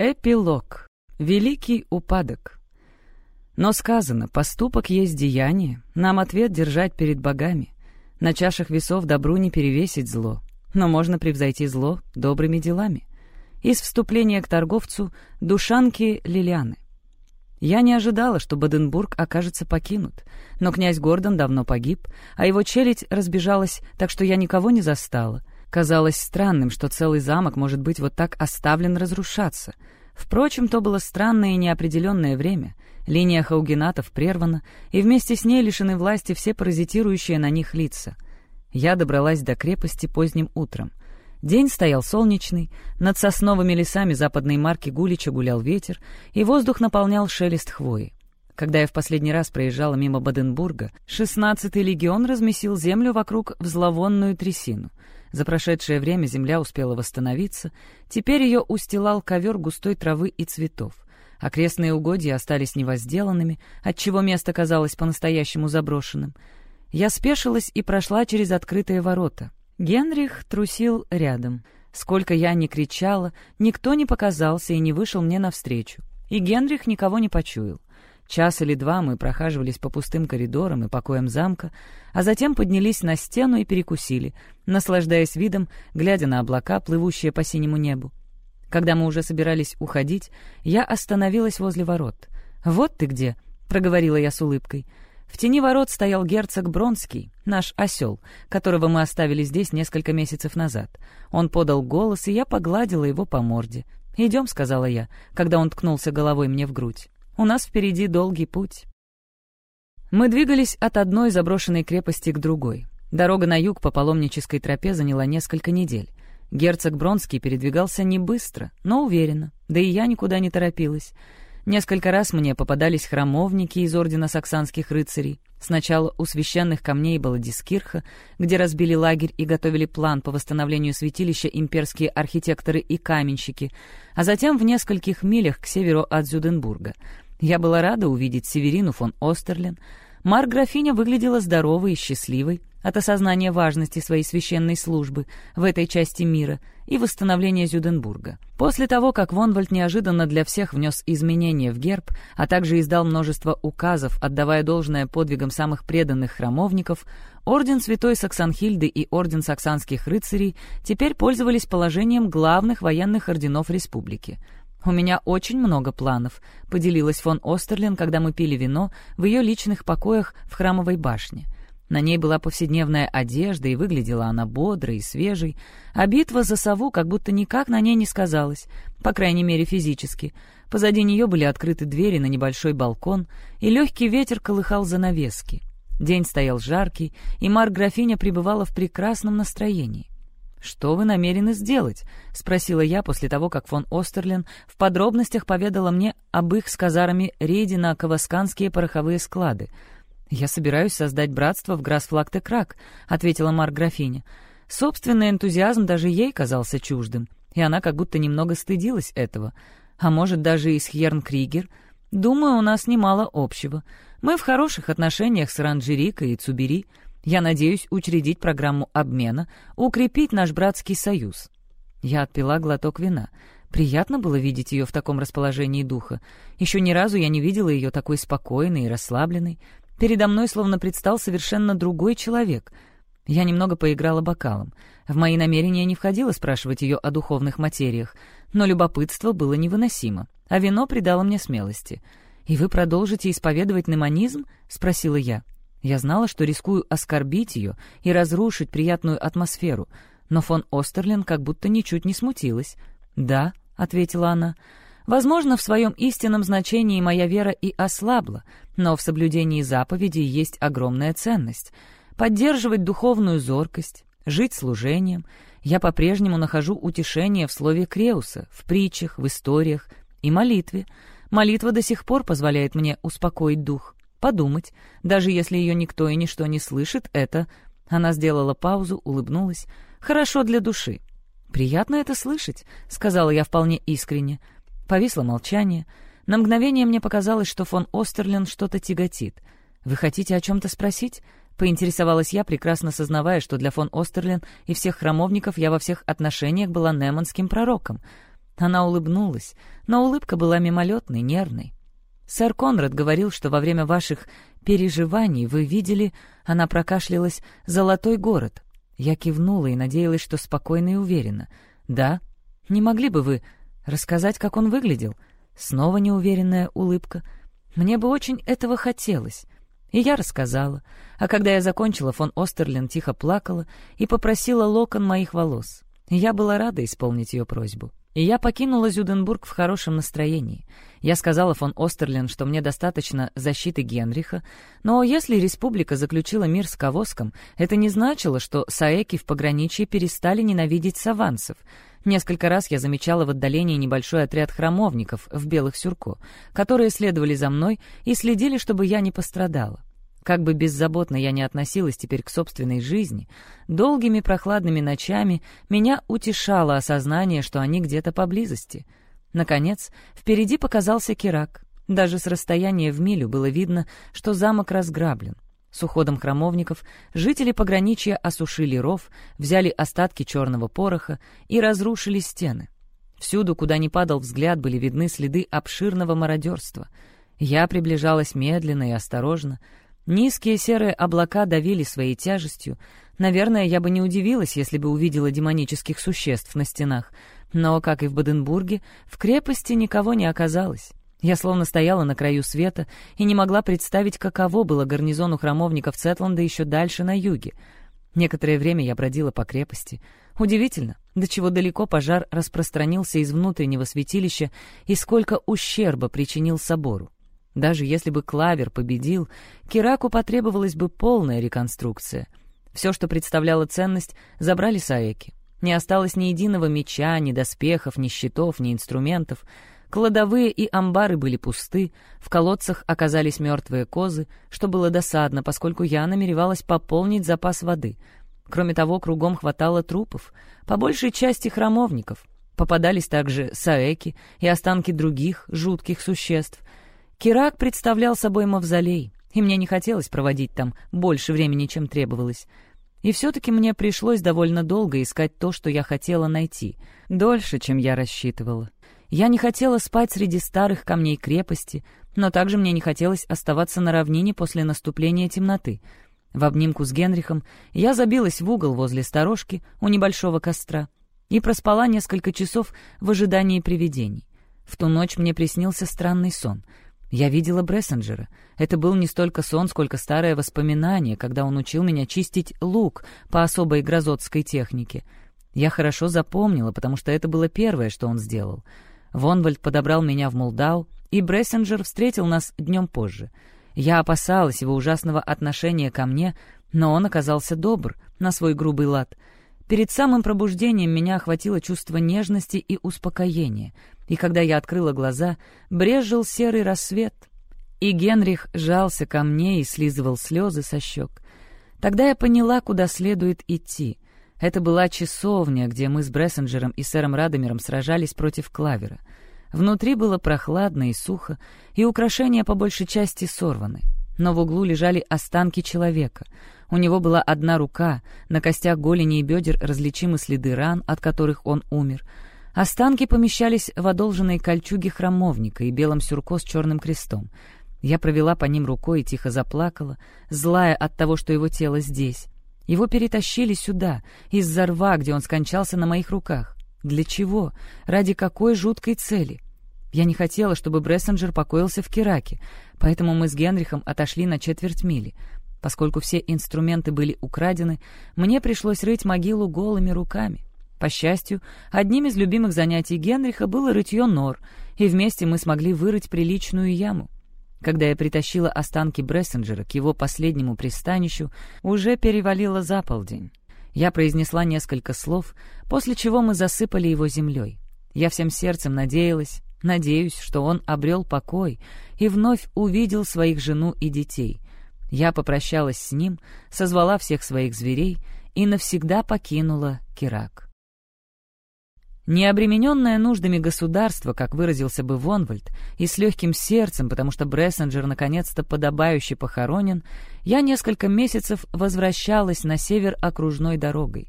Эпилог. Великий упадок. Но сказано, поступок есть деяние, нам ответ держать перед богами. На чашах весов добру не перевесить зло, но можно превзойти зло добрыми делами. Из вступления к торговцу Душанки Лилианы. Я не ожидала, что Баденбург окажется покинут, но князь Гордон давно погиб, а его челядь разбежалась, так что я никого не застала — Казалось странным, что целый замок может быть вот так оставлен разрушаться. Впрочем, то было странное и неопределенное время. Линия хаугенатов прервана, и вместе с ней лишены власти все паразитирующие на них лица. Я добралась до крепости поздним утром. День стоял солнечный, над сосновыми лесами западной марки Гулича гулял ветер, и воздух наполнял шелест хвои. Когда я в последний раз проезжала мимо Баденбурга, шестнадцатый легион размесил землю вокруг в зловонную трясину — за прошедшее время земля успела восстановиться, теперь ее устилал ковер густой травы и цветов. Окрестные угодья остались невозделанными, отчего место казалось по-настоящему заброшенным. Я спешилась и прошла через открытые ворота. Генрих трусил рядом. Сколько я ни кричала, никто не показался и не вышел мне навстречу. И Генрих никого не почуял. Час или два мы прохаживались по пустым коридорам и покоям замка, а затем поднялись на стену и перекусили, наслаждаясь видом, глядя на облака, плывущие по синему небу. Когда мы уже собирались уходить, я остановилась возле ворот. «Вот ты где!» — проговорила я с улыбкой. В тени ворот стоял герцог Бронский, наш осел, которого мы оставили здесь несколько месяцев назад. Он подал голос, и я погладила его по морде. «Идем», — сказала я, когда он ткнулся головой мне в грудь. У нас впереди долгий путь. Мы двигались от одной заброшенной крепости к другой. Дорога на юг по паломнической тропе заняла несколько недель. Герцог Бронский передвигался не быстро, но уверенно, да и я никуда не торопилась. Несколько раз мне попадались храмовники из Ордена Саксанских рыцарей. Сначала у священных камней была Дискирха, где разбили лагерь и готовили план по восстановлению святилища имперские архитекторы и каменщики, а затем в нескольких милях к северу от Зюденбурга — я была рада увидеть Северину фон Остерлен. Марк-графиня выглядела здоровой и счастливой от осознания важности своей священной службы в этой части мира и восстановления Зюденбурга. После того, как Вонвальд неожиданно для всех внес изменения в герб, а также издал множество указов, отдавая должное подвигам самых преданных храмовников, Орден Святой Саксанхильды и Орден Саксанских рыцарей теперь пользовались положением главных военных орденов республики — «У меня очень много планов», — поделилась фон Остерлин, когда мы пили вино в ее личных покоях в храмовой башне. На ней была повседневная одежда, и выглядела она бодрой и свежей, а битва за сову как будто никак на ней не сказалась, по крайней мере физически. Позади нее были открыты двери на небольшой балкон, и легкий ветер колыхал занавески. День стоял жаркий, и Марк-графиня пребывала в прекрасном настроении. «Что вы намерены сделать?» — спросила я после того, как фон Остерлин в подробностях поведала мне об их с казарами рейде на кавасканские пороховые склады. «Я собираюсь создать братство в Грасфлактекрак», — ответила Марк-графиня. Собственный энтузиазм даже ей казался чуждым, и она как будто немного стыдилась этого. А может, даже и с Хьерн Кригер. Думаю, у нас немало общего. Мы в хороших отношениях с Ранджерикой и Цубери — я надеюсь учредить программу обмена, укрепить наш братский союз». Я отпила глоток вина. Приятно было видеть ее в таком расположении духа. Еще ни разу я не видела ее такой спокойной и расслабленной. Передо мной словно предстал совершенно другой человек. Я немного поиграла бокалом. В мои намерения не входило спрашивать ее о духовных материях, но любопытство было невыносимо, а вино придало мне смелости. «И вы продолжите исповедовать неманизм?» — спросила я. Я знала, что рискую оскорбить ее и разрушить приятную атмосферу, но фон Остерлин как будто ничуть не смутилась. «Да», — ответила она, — «возможно, в своем истинном значении моя вера и ослабла, но в соблюдении заповедей есть огромная ценность. Поддерживать духовную зоркость, жить служением. Я по-прежнему нахожу утешение в слове Креуса, в притчах, в историях и молитве. Молитва до сих пор позволяет мне успокоить дух подумать, даже если ее никто и ничто не слышит, это... Она сделала паузу, улыбнулась. «Хорошо для души». «Приятно это слышать», — сказала я вполне искренне. Повисло молчание. На мгновение мне показалось, что фон Остерлин что-то тяготит. «Вы хотите о чем-то спросить?» — поинтересовалась я, прекрасно сознавая, что для фон Остерлин и всех храмовников я во всех отношениях была неманским пророком. Она улыбнулась, но улыбка была мимолетной, нервной. «Сэр Конрад говорил, что во время ваших переживаний вы видели...» Она прокашлялась «Золотой город». Я кивнула и надеялась, что спокойно и уверенно. «Да? Не могли бы вы рассказать, как он выглядел?» Снова неуверенная улыбка. «Мне бы очень этого хотелось». И я рассказала. А когда я закончила, фон Остерлин тихо плакала и попросила локон моих волос. Я была рада исполнить ее просьбу. И я покинула Зюденбург в хорошем настроении. Я сказала фон Остерлин, что мне достаточно защиты Генриха, но если республика заключила мир с Кавоском, это не значило, что саэки в пограничье перестали ненавидеть саванцев. Несколько раз я замечала в отдалении небольшой отряд храмовников в белых сюрко, которые следовали за мной и следили, чтобы я не пострадала. Как бы беззаботно я ни относилась теперь к собственной жизни, долгими прохладными ночами меня утешало осознание, что они где-то поблизости. Наконец, впереди показался Кирак. Даже с расстояния в милю было видно, что замок разграблен. С уходом храмовников жители пограничья осушили ров, взяли остатки черного пороха и разрушили стены. Всюду, куда ни падал взгляд, были видны следы обширного мародерства. Я приближалась медленно и осторожно, Низкие серые облака давили своей тяжестью. Наверное, я бы не удивилась, если бы увидела демонических существ на стенах. Но, как и в Баденбурге, в крепости никого не оказалось. Я словно стояла на краю света и не могла представить, каково было гарнизону храмовников Цетланда еще дальше на юге. Некоторое время я бродила по крепости. Удивительно, до чего далеко пожар распространился из внутреннего святилища и сколько ущерба причинил собору. Даже если бы Клавер победил, Кираку потребовалась бы полная реконструкция. Все, что представляло ценность, забрали Саеки. Не осталось ни единого меча, ни доспехов, ни щитов, ни инструментов. Кладовые и амбары были пусты, в колодцах оказались мертвые козы, что было досадно, поскольку я намеревалась пополнить запас воды. Кроме того, кругом хватало трупов, по большей части храмовников. Попадались также саэки и останки других жутких существ — Кирак представлял собой мавзолей, и мне не хотелось проводить там больше времени, чем требовалось. И все-таки мне пришлось довольно долго искать то, что я хотела найти, дольше, чем я рассчитывала. Я не хотела спать среди старых камней крепости, но также мне не хотелось оставаться на равнине после наступления темноты. В обнимку с Генрихом я забилась в угол возле сторожки у небольшого костра и проспала несколько часов в ожидании привидений. В ту ночь мне приснился странный сон — я видела Брессенджера. Это был не столько сон, сколько старое воспоминание, когда он учил меня чистить лук по особой грозотской технике. Я хорошо запомнила, потому что это было первое, что он сделал. Вонвальд подобрал меня в Молдау, и Брессенджер встретил нас днем позже. Я опасалась его ужасного отношения ко мне, но он оказался добр на свой грубый лад. Перед самым пробуждением меня охватило чувство нежности и успокоения — и когда я открыла глаза, брезжил серый рассвет, и Генрих жался ко мне и слизывал слезы со щек. Тогда я поняла, куда следует идти. Это была часовня, где мы с Брессенджером и сэром Радомером сражались против Клавера. Внутри было прохладно и сухо, и украшения по большей части сорваны. Но в углу лежали останки человека. У него была одна рука, на костях голени и бедер различимы следы ран, от которых он умер — Останки помещались в одолженной кольчуге храмовника и белом сюрко с черным крестом. Я провела по ним рукой и тихо заплакала, злая от того, что его тело здесь. Его перетащили сюда, из-за рва, где он скончался на моих руках. Для чего? Ради какой жуткой цели? Я не хотела, чтобы Брессенджер покоился в Кираке, поэтому мы с Генрихом отошли на четверть мили. Поскольку все инструменты были украдены, мне пришлось рыть могилу голыми руками. По счастью, одним из любимых занятий Генриха было рытье нор, и вместе мы смогли вырыть приличную яму. Когда я притащила останки Брессенджера к его последнему пристанищу, уже перевалило за полдень. Я произнесла несколько слов, после чего мы засыпали его землей. Я всем сердцем надеялась, надеюсь, что он обрел покой и вновь увидел своих жену и детей. Я попрощалась с ним, созвала всех своих зверей и навсегда покинула Кирак. Не обремененное нуждами государства, как выразился бы Вонвальд, и с легким сердцем, потому что Брессенджер наконец-то подобающе похоронен, я несколько месяцев возвращалась на север окружной дорогой.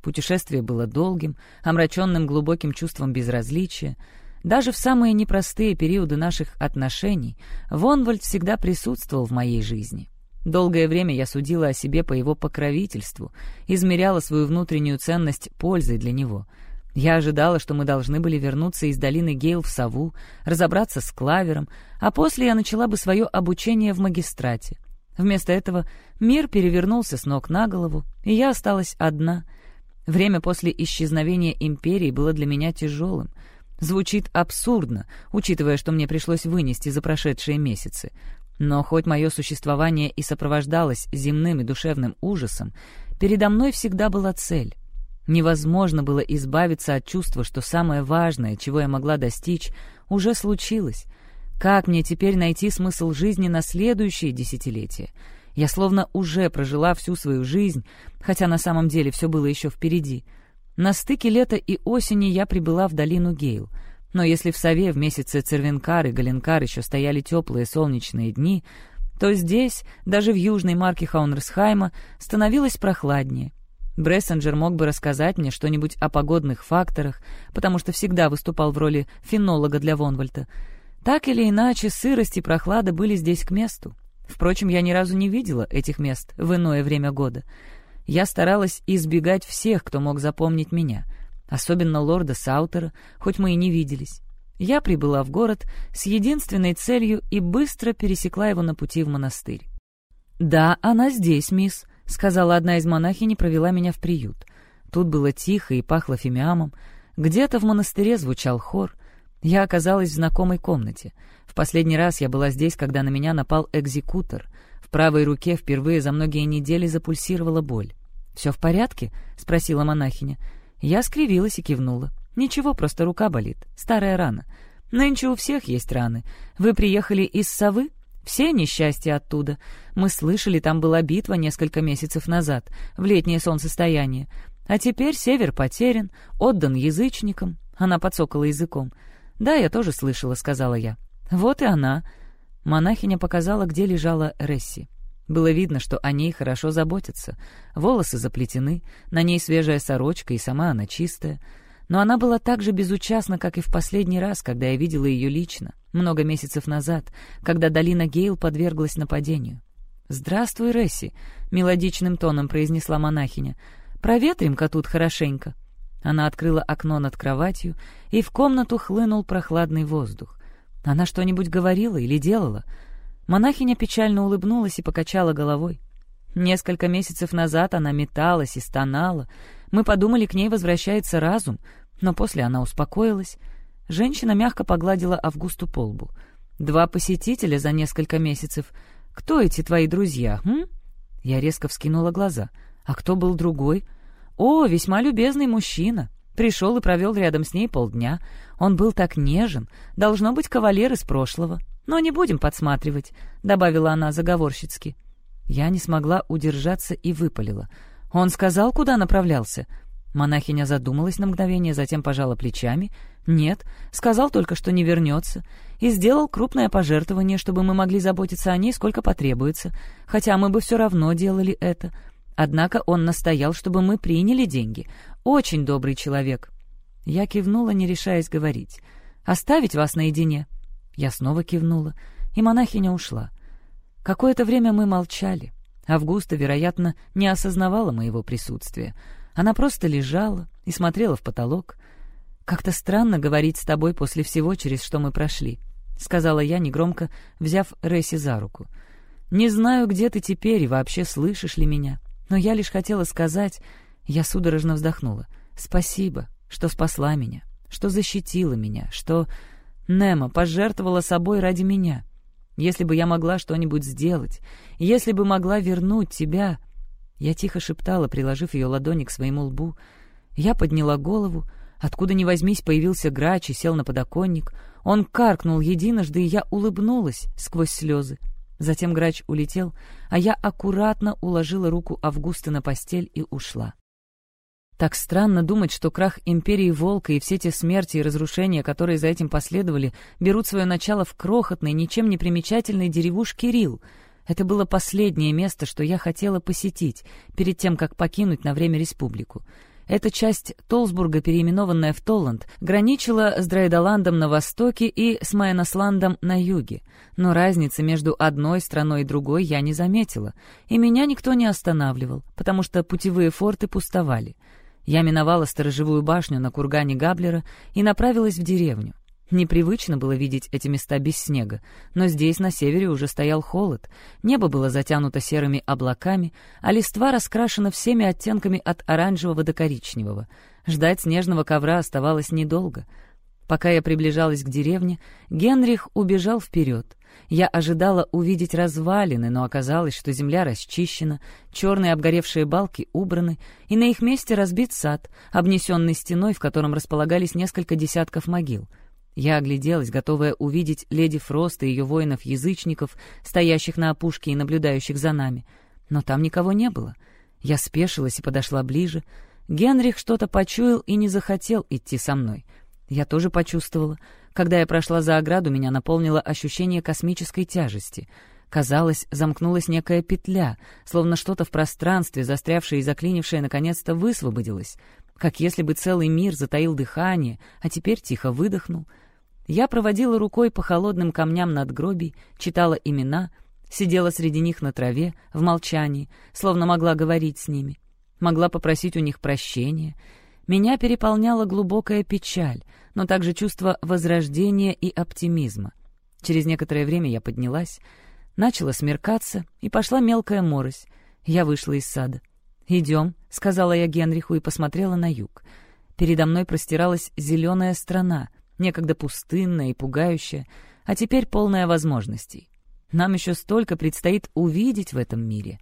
Путешествие было долгим, омраченным глубоким чувством безразличия. Даже в самые непростые периоды наших отношений Вонвальд всегда присутствовал в моей жизни. Долгое время я судила о себе по его покровительству, измеряла свою внутреннюю ценность пользой для него. Я ожидала, что мы должны были вернуться из долины Гейл в Сову, разобраться с Клавером, а после я начала бы свое обучение в магистрате. Вместо этого мир перевернулся с ног на голову, и я осталась одна. Время после исчезновения империи было для меня тяжелым. Звучит абсурдно, учитывая, что мне пришлось вынести за прошедшие месяцы. Но хоть мое существование и сопровождалось земным и душевным ужасом, передо мной всегда была цель. Невозможно было избавиться от чувства, что самое важное, чего я могла достичь, уже случилось. Как мне теперь найти смысл жизни на следующее десятилетие? Я словно уже прожила всю свою жизнь, хотя на самом деле все было еще впереди. На стыке лета и осени я прибыла в долину Гейл — но если в Сове в месяце Цервенкар и Галенкар еще стояли теплые солнечные дни, то здесь, даже в южной марке Хаунерсхайма, становилось прохладнее. Брессенджер мог бы рассказать мне что-нибудь о погодных факторах, потому что всегда выступал в роли фенолога для Вонвальта. Так или иначе, сырость и прохлада были здесь к месту. Впрочем, я ни разу не видела этих мест в иное время года. Я старалась избегать всех, кто мог запомнить меня — особенно лорда Саутера, хоть мы и не виделись. Я прибыла в город с единственной целью и быстро пересекла его на пути в монастырь. «Да, она здесь, мисс», — сказала одна из монахинь и провела меня в приют. Тут было тихо и пахло фимиамом. Где-то в монастыре звучал хор. Я оказалась в знакомой комнате. В последний раз я была здесь, когда на меня напал экзекутор. В правой руке впервые за многие недели запульсировала боль. «Все в порядке?» — спросила монахиня. Я скривилась и кивнула. «Ничего, просто рука болит. Старая рана. Нынче у всех есть раны. Вы приехали из Совы? Все несчастья оттуда. Мы слышали, там была битва несколько месяцев назад, в летнее солнцестояние. А теперь север потерян, отдан язычникам». Она подсокала языком. «Да, я тоже слышала», — сказала я. «Вот и она». Монахиня показала, где лежала Ресси. Было видно, что о ней хорошо заботятся. Волосы заплетены, на ней свежая сорочка, и сама она чистая. Но она была так же безучастна, как и в последний раз, когда я видела ее лично, много месяцев назад, когда долина Гейл подверглась нападению. «Здравствуй, Ресси», — мелодичным тоном произнесла монахиня. «Проветрим-ка тут хорошенько». Она открыла окно над кроватью, и в комнату хлынул прохладный воздух. Она что-нибудь говорила или делала — Монахиня печально улыбнулась и покачала головой. Несколько месяцев назад она металась и стонала. Мы подумали, к ней возвращается разум, но после она успокоилась. Женщина мягко погладила Августу по лбу. «Два посетителя за несколько месяцев. Кто эти твои друзья, м?» Я резко вскинула глаза. «А кто был другой?» «О, весьма любезный мужчина. Пришел и провел рядом с ней полдня. Он был так нежен. Должно быть, кавалер из прошлого». «Но не будем подсматривать», — добавила она заговорщицки. Я не смогла удержаться и выпалила. «Он сказал, куда направлялся?» Монахиня задумалась на мгновение, затем пожала плечами. «Нет, сказал только, что не вернется. И сделал крупное пожертвование, чтобы мы могли заботиться о ней, сколько потребуется. Хотя мы бы все равно делали это. Однако он настоял, чтобы мы приняли деньги. Очень добрый человек». Я кивнула, не решаясь говорить. «Оставить вас наедине?» Я снова кивнула, и монахиня ушла. Какое-то время мы молчали. Августа, вероятно, не осознавала моего присутствия. Она просто лежала и смотрела в потолок. «Как-то странно говорить с тобой после всего, через что мы прошли», — сказала я, негромко взяв Ресси за руку. «Не знаю, где ты теперь и вообще слышишь ли меня, но я лишь хотела сказать...» Я судорожно вздохнула. «Спасибо, что спасла меня, что защитила меня, что...» Немо пожертвовала собой ради меня. Если бы я могла что-нибудь сделать, если бы могла вернуть тебя...» Я тихо шептала, приложив ее ладони к своему лбу. Я подняла голову. Откуда ни возьмись, появился грач и сел на подоконник. Он каркнул единожды, и я улыбнулась сквозь слезы. Затем грач улетел, а я аккуратно уложила руку Августы на постель и ушла. Так странно думать, что крах империи Волка и все те смерти и разрушения, которые за этим последовали, берут свое начало в крохотной, ничем не примечательной деревушке Рил. Это было последнее место, что я хотела посетить, перед тем, как покинуть на время республику. Эта часть Толсбурга, переименованная в Толланд, граничила с Драйдаландом на востоке и с Майносландом на юге. Но разницы между одной страной и другой я не заметила, и меня никто не останавливал, потому что путевые форты пустовали. Я миновала сторожевую башню на кургане Габлера и направилась в деревню. Непривычно было видеть эти места без снега, но здесь, на севере, уже стоял холод, небо было затянуто серыми облаками, а листва раскрашена всеми оттенками от оранжевого до коричневого. Ждать снежного ковра оставалось недолго. Пока я приближалась к деревне, Генрих убежал вперед. Я ожидала увидеть развалины, но оказалось, что земля расчищена, черные обгоревшие балки убраны, и на их месте разбит сад, обнесенный стеной, в котором располагались несколько десятков могил — я огляделась, готовая увидеть леди Фрост и ее воинов-язычников, стоящих на опушке и наблюдающих за нами. Но там никого не было. Я спешилась и подошла ближе. Генрих что-то почуял и не захотел идти со мной. Я тоже почувствовала. Когда я прошла за ограду, меня наполнило ощущение космической тяжести. Казалось, замкнулась некая петля, словно что-то в пространстве, застрявшее и заклинившее, наконец-то высвободилось. Как если бы целый мир затаил дыхание, а теперь тихо выдохнул — я проводила рукой по холодным камням над надгробий, читала имена, сидела среди них на траве, в молчании, словно могла говорить с ними. Могла попросить у них прощения. Меня переполняла глубокая печаль, но также чувство возрождения и оптимизма. Через некоторое время я поднялась, начала смеркаться, и пошла мелкая морось. Я вышла из сада. «Идем», — сказала я Генриху и посмотрела на юг. Передо мной простиралась зеленая страна — некогда пустынная и пугающая, а теперь полная возможностей. Нам еще столько предстоит увидеть в этом мире.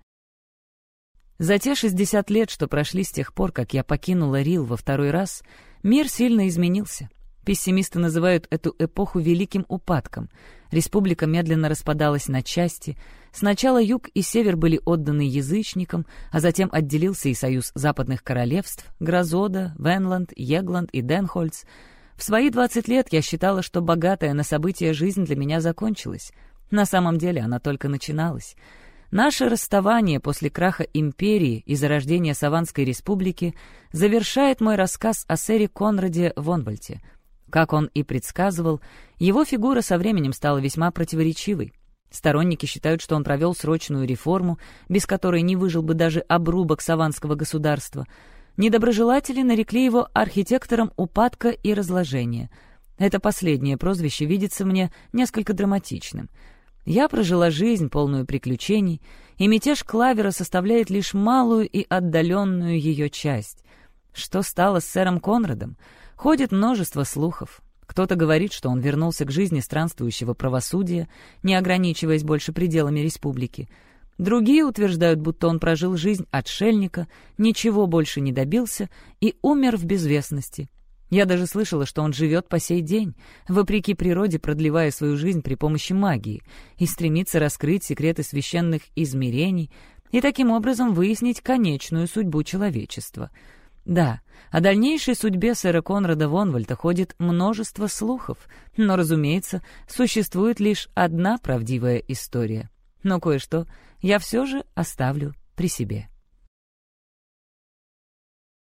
За те 60 лет, что прошли с тех пор, как я покинула Рил во второй раз, мир сильно изменился. Пессимисты называют эту эпоху великим упадком. Республика медленно распадалась на части. Сначала юг и север были отданы язычникам, а затем отделился и союз западных королевств — Грозода, Венланд, Егланд и Денхольц — в свои 20 лет я считала, что богатая на события жизнь для меня закончилась. На самом деле она только начиналась. Наше расставание после краха империи и зарождения Саванской республики завершает мой рассказ о сэре Конраде Вонвальте. Как он и предсказывал, его фигура со временем стала весьма противоречивой. Сторонники считают, что он провел срочную реформу, без которой не выжил бы даже обрубок саванского государства — Недоброжелатели нарекли его архитектором упадка и разложения. Это последнее прозвище видится мне несколько драматичным. Я прожила жизнь, полную приключений, и мятеж Клавера составляет лишь малую и отдаленную ее часть. Что стало с сэром Конрадом? Ходит множество слухов. Кто-то говорит, что он вернулся к жизни странствующего правосудия, не ограничиваясь больше пределами республики — Другие утверждают, будто он прожил жизнь отшельника, ничего больше не добился и умер в безвестности. Я даже слышала, что он живет по сей день, вопреки природе продлевая свою жизнь при помощи магии, и стремится раскрыть секреты священных измерений и таким образом выяснить конечную судьбу человечества. Да, о дальнейшей судьбе сэра Конрада Вонвальта ходит множество слухов, но, разумеется, существует лишь одна правдивая история. Но кое-что я все же оставлю при себе.